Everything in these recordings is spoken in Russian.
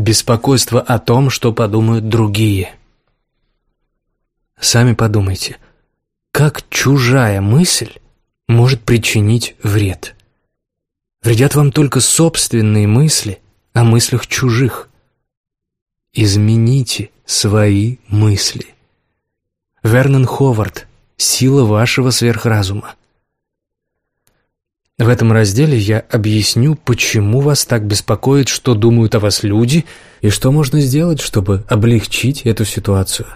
беспокойство о том, что подумают другие. Сами подумайте, как чужая мысль может причинить вред? Вредят вам только собственные мысли о мыслях чужих. Измените свои мысли. Вернон Ховард «Сила вашего сверхразума». В этом разделе я объясню, почему вас так беспокоит, что думают о вас люди, и что можно сделать, чтобы облегчить эту ситуацию.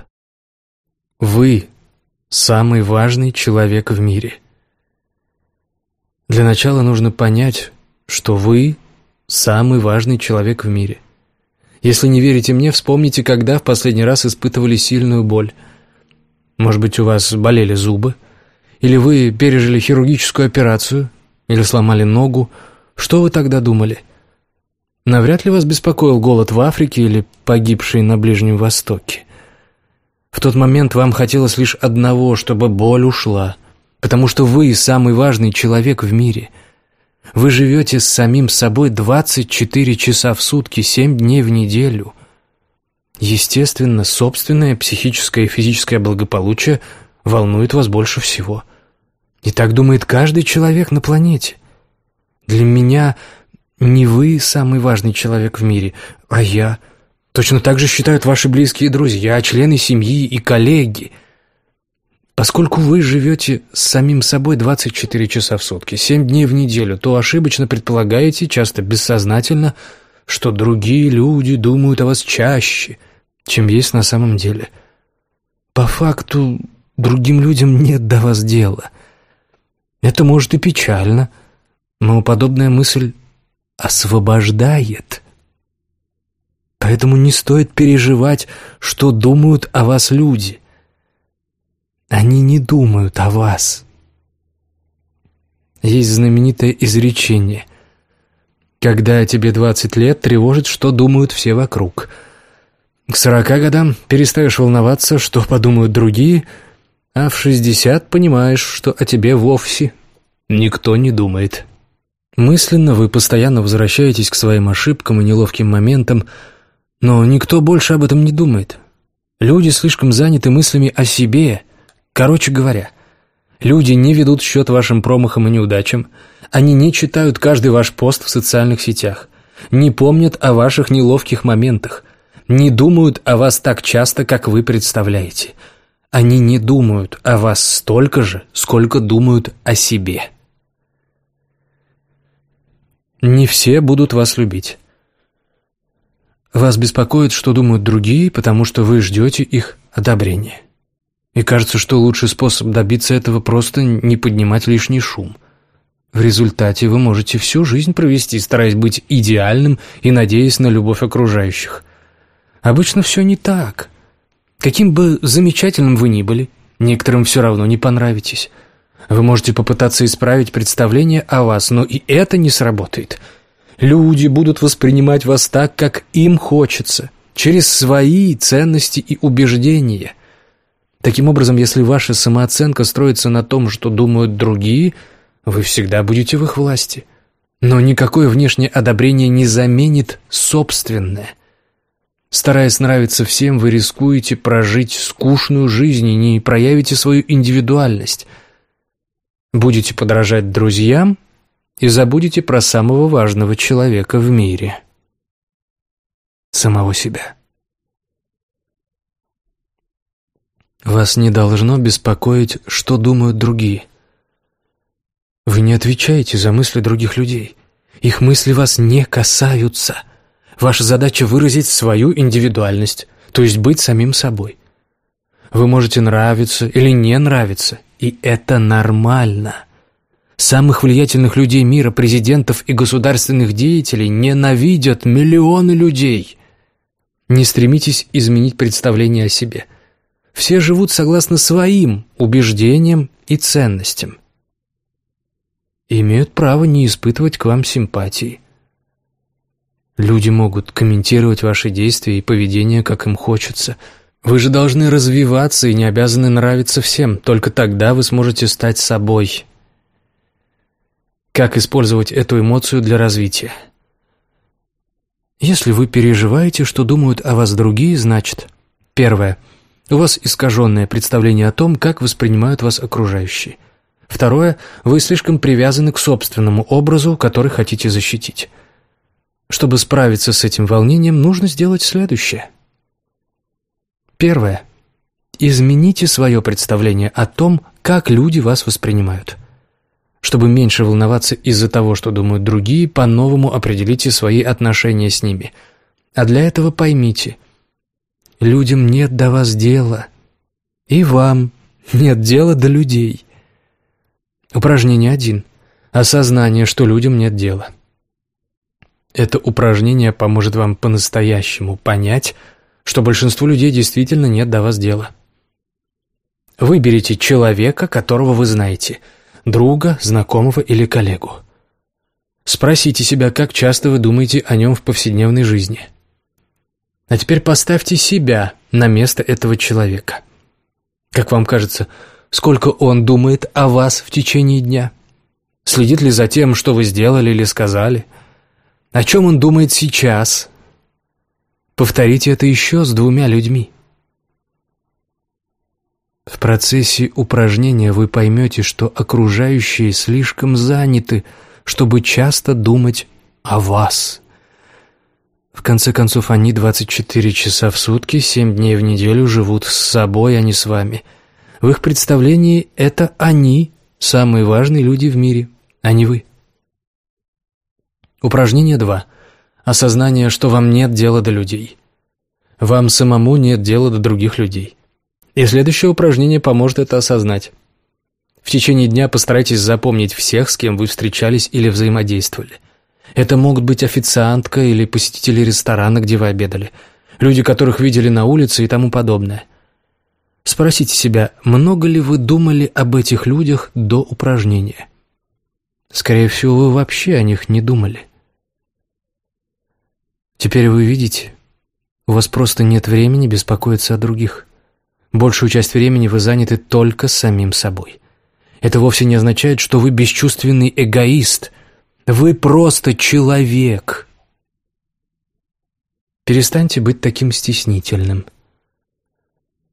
Вы – самый важный человек в мире. Для начала нужно понять, что вы – самый важный человек в мире. Если не верите мне, вспомните, когда в последний раз испытывали сильную боль. Может быть, у вас болели зубы? Или вы пережили хирургическую операцию – или сломали ногу. Что вы тогда думали? Навряд ли вас беспокоил голод в Африке или погибший на Ближнем Востоке. В тот момент вам хотелось лишь одного, чтобы боль ушла, потому что вы самый важный человек в мире. Вы живете с самим собой 24 часа в сутки, 7 дней в неделю. Естественно, собственное психическое и физическое благополучие волнует вас больше всего – и так думает каждый человек на планете. Для меня не вы самый важный человек в мире, а я. Точно так же считают ваши близкие друзья, члены семьи и коллеги. Поскольку вы живете с самим собой 24 часа в сутки, 7 дней в неделю, то ошибочно предполагаете, часто бессознательно, что другие люди думают о вас чаще, чем есть на самом деле. По факту, другим людям нет до вас дела – это может и печально, но подобная мысль освобождает. Поэтому не стоит переживать, что думают о вас люди. Они не думают о вас. Есть знаменитое изречение. Когда тебе 20 лет, тревожит, что думают все вокруг. К 40 годам перестаешь волноваться, что подумают другие – а в шестьдесят понимаешь, что о тебе вовсе никто не думает. Мысленно вы постоянно возвращаетесь к своим ошибкам и неловким моментам, но никто больше об этом не думает. Люди слишком заняты мыслями о себе. Короче говоря, люди не ведут счет вашим промахам и неудачам, они не читают каждый ваш пост в социальных сетях, не помнят о ваших неловких моментах, не думают о вас так часто, как вы представляете – они не думают о вас столько же, сколько думают о себе. Не все будут вас любить. Вас беспокоит, что думают другие, потому что вы ждете их одобрения. И кажется, что лучший способ добиться этого просто не поднимать лишний шум. В результате вы можете всю жизнь провести, стараясь быть идеальным и надеясь на любовь окружающих. Обычно все не так – Каким бы замечательным вы ни были, некоторым все равно не понравитесь. Вы можете попытаться исправить представление о вас, но и это не сработает. Люди будут воспринимать вас так, как им хочется, через свои ценности и убеждения. Таким образом, если ваша самооценка строится на том, что думают другие, вы всегда будете в их власти. Но никакое внешнее одобрение не заменит собственное. Стараясь нравиться всем, вы рискуете прожить скучную жизнь и не проявите свою индивидуальность. Будете подражать друзьям и забудете про самого важного человека в мире. Самого себя. Вас не должно беспокоить, что думают другие. Вы не отвечаете за мысли других людей. Их мысли вас не касаются – Ваша задача выразить свою индивидуальность, то есть быть самим собой. Вы можете нравиться или не нравиться, и это нормально. Самых влиятельных людей мира, президентов и государственных деятелей ненавидят миллионы людей. Не стремитесь изменить представление о себе. Все живут согласно своим убеждениям и ценностям. И имеют право не испытывать к вам симпатии. Люди могут комментировать ваши действия и поведение, как им хочется. Вы же должны развиваться и не обязаны нравиться всем. Только тогда вы сможете стать собой. Как использовать эту эмоцию для развития? Если вы переживаете, что думают о вас другие, значит, первое, у вас искаженное представление о том, как воспринимают вас окружающие. Второе, вы слишком привязаны к собственному образу, который хотите защитить. Чтобы справиться с этим волнением, нужно сделать следующее. Первое. Измените свое представление о том, как люди вас воспринимают. Чтобы меньше волноваться из-за того, что думают другие, по-новому определите свои отношения с ними. А для этого поймите, людям нет до вас дела. И вам нет дела до людей. Упражнение один. Осознание, что людям нет дела. Это упражнение поможет вам по-настоящему понять, что большинству людей действительно нет до вас дела. Выберите человека, которого вы знаете – друга, знакомого или коллегу. Спросите себя, как часто вы думаете о нем в повседневной жизни. А теперь поставьте себя на место этого человека. Как вам кажется, сколько он думает о вас в течение дня? Следит ли за тем, что вы сделали или сказали? О чем он думает сейчас? Повторите это еще с двумя людьми. В процессе упражнения вы поймете, что окружающие слишком заняты, чтобы часто думать о вас. В конце концов, они 24 часа в сутки, 7 дней в неделю живут с собой, а не с вами. В их представлении это они, самые важные люди в мире, а не вы. Упражнение 2. Осознание, что вам нет дела до людей. Вам самому нет дела до других людей. И следующее упражнение поможет это осознать. В течение дня постарайтесь запомнить всех, с кем вы встречались или взаимодействовали. Это могут быть официантка или посетители ресторана, где вы обедали, люди, которых видели на улице и тому подобное. Спросите себя, много ли вы думали об этих людях до упражнения? Скорее всего, вы вообще о них не думали. Теперь вы видите, у вас просто нет времени беспокоиться о других. Большую часть времени вы заняты только самим собой. Это вовсе не означает, что вы бесчувственный эгоист. Вы просто человек. Перестаньте быть таким стеснительным.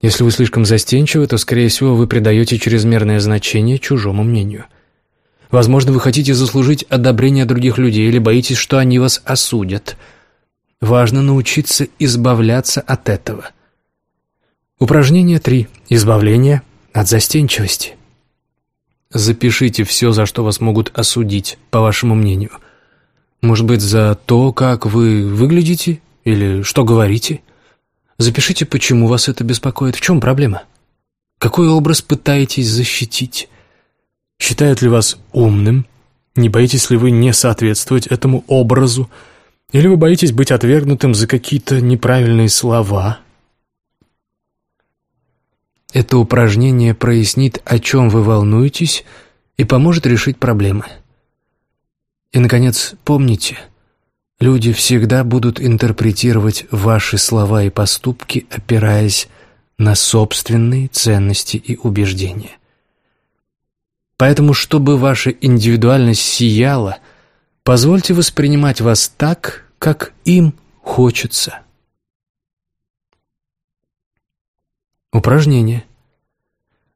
Если вы слишком застенчивы, то, скорее всего, вы придаете чрезмерное значение чужому мнению. Возможно, вы хотите заслужить одобрение других людей или боитесь, что они вас осудят. Важно научиться избавляться от этого – Упражнение 3. Избавление от застенчивости. Запишите все, за что вас могут осудить, по вашему мнению. Может быть, за то, как вы выглядите или что говорите. Запишите, почему вас это беспокоит, в чем проблема. Какой образ пытаетесь защитить? Считают ли вас умным? Не боитесь ли вы не соответствовать этому образу? Или вы боитесь быть отвергнутым за какие-то неправильные слова, это упражнение прояснит, о чем вы волнуетесь, и поможет решить проблемы. И, наконец, помните, люди всегда будут интерпретировать ваши слова и поступки, опираясь на собственные ценности и убеждения. Поэтому, чтобы ваша индивидуальность сияла, позвольте воспринимать вас так, как им хочется – Упражнение.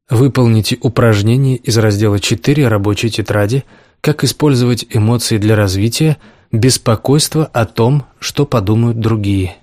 Выполните упражнение из раздела 4 рабочей тетради «Как использовать эмоции для развития, беспокойство о том, что подумают другие».